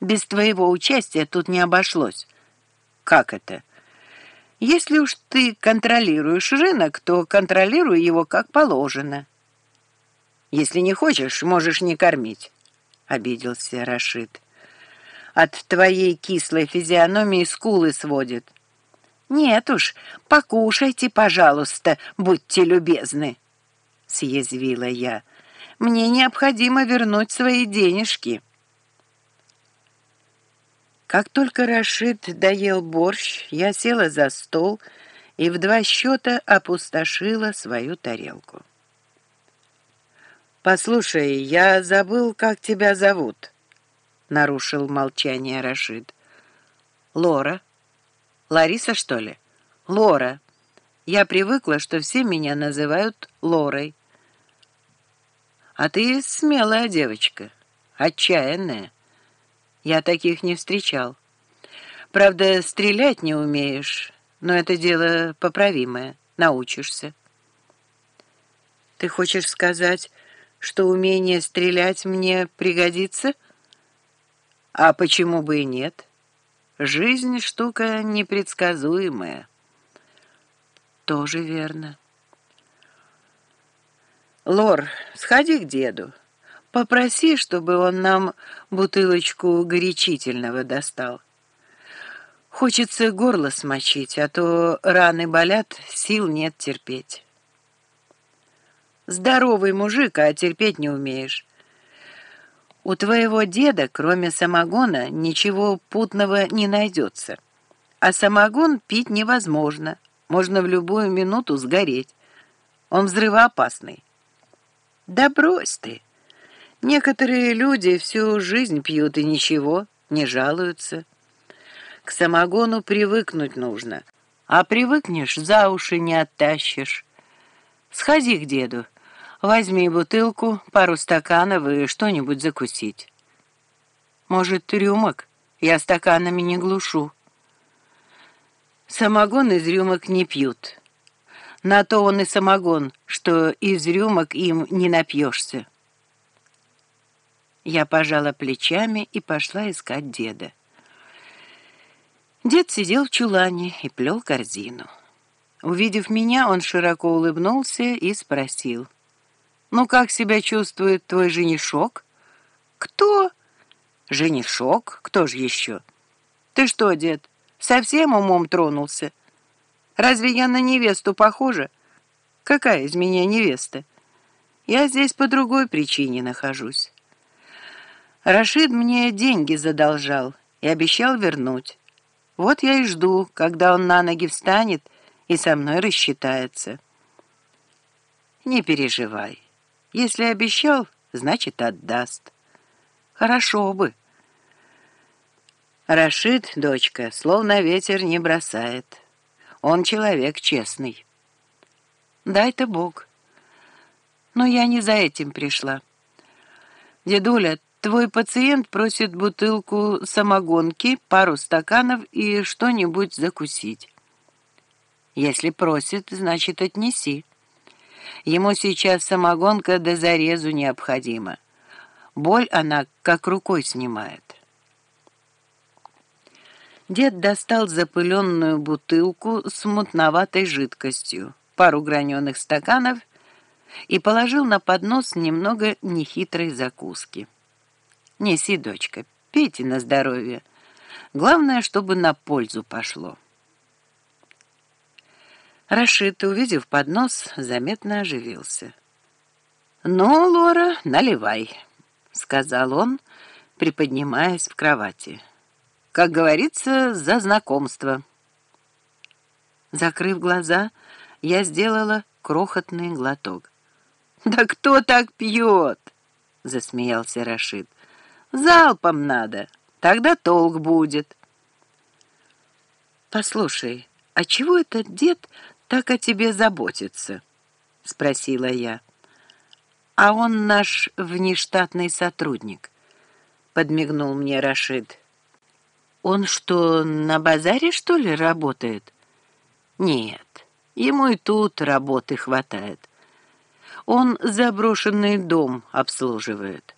Без твоего участия тут не обошлось. Как это? Если уж ты контролируешь рынок, то контролируй его как положено. Если не хочешь, можешь не кормить, — обиделся Рашид. От твоей кислой физиономии скулы сводит. Нет уж, покушайте, пожалуйста, будьте любезны, — съязвила я. Мне необходимо вернуть свои денежки. Как только Рашид доел борщ, я села за стол и в два счета опустошила свою тарелку. «Послушай, я забыл, как тебя зовут», — нарушил молчание Рашид. «Лора. Лариса, что ли?» «Лора. Я привыкла, что все меня называют Лорой». «А ты смелая девочка, отчаянная». Я таких не встречал. Правда, стрелять не умеешь, но это дело поправимое, научишься. Ты хочешь сказать, что умение стрелять мне пригодится? А почему бы и нет? Жизнь — штука непредсказуемая. Тоже верно. Лор, сходи к деду. Попроси, чтобы он нам бутылочку горячительного достал. Хочется горло смочить, а то раны болят, сил нет терпеть. Здоровый мужик, а терпеть не умеешь. У твоего деда, кроме самогона, ничего путного не найдется. А самогон пить невозможно. Можно в любую минуту сгореть. Он взрывоопасный. Да брось ты. Некоторые люди всю жизнь пьют и ничего, не жалуются. К самогону привыкнуть нужно, а привыкнешь, за уши не оттащишь. Сходи к деду, возьми бутылку, пару стаканов и что-нибудь закусить. Может, рюмок? Я стаканами не глушу. Самогон из рюмок не пьют. На то он и самогон, что из рюмок им не напьешься. Я пожала плечами и пошла искать деда. Дед сидел в чулане и плел корзину. Увидев меня, он широко улыбнулся и спросил. «Ну, как себя чувствует твой женишок?» «Кто?» «Женишок? Кто же еще?» «Ты что, дед, совсем умом тронулся? Разве я на невесту похожа? Какая из меня невеста? Я здесь по другой причине нахожусь». Рашид мне деньги задолжал и обещал вернуть. Вот я и жду, когда он на ноги встанет и со мной рассчитается. Не переживай. Если обещал, значит, отдаст. Хорошо бы. Рашид, дочка, словно ветер не бросает. Он человек честный. Дай-то Бог. Но я не за этим пришла. Дедуля, Твой пациент просит бутылку самогонки, пару стаканов и что-нибудь закусить. Если просит, значит, отнеси. Ему сейчас самогонка до зарезу необходима. Боль она как рукой снимает. Дед достал запыленную бутылку с мутноватой жидкостью, пару граненых стаканов и положил на поднос немного нехитрой закуски. Неси, дочка, пейте на здоровье. Главное, чтобы на пользу пошло. Рашид, увидев поднос, заметно оживился. «Ну, Лора, наливай», — сказал он, приподнимаясь в кровати. «Как говорится, за знакомство». Закрыв глаза, я сделала крохотный глоток. «Да кто так пьет?» — засмеялся Рашид. Залпом надо, тогда толк будет. Послушай, а чего этот дед так о тебе заботится? Спросила я. А он наш внештатный сотрудник, подмигнул мне Рашид. Он что, на базаре, что ли, работает? Нет, ему и тут работы хватает. Он заброшенный дом обслуживает.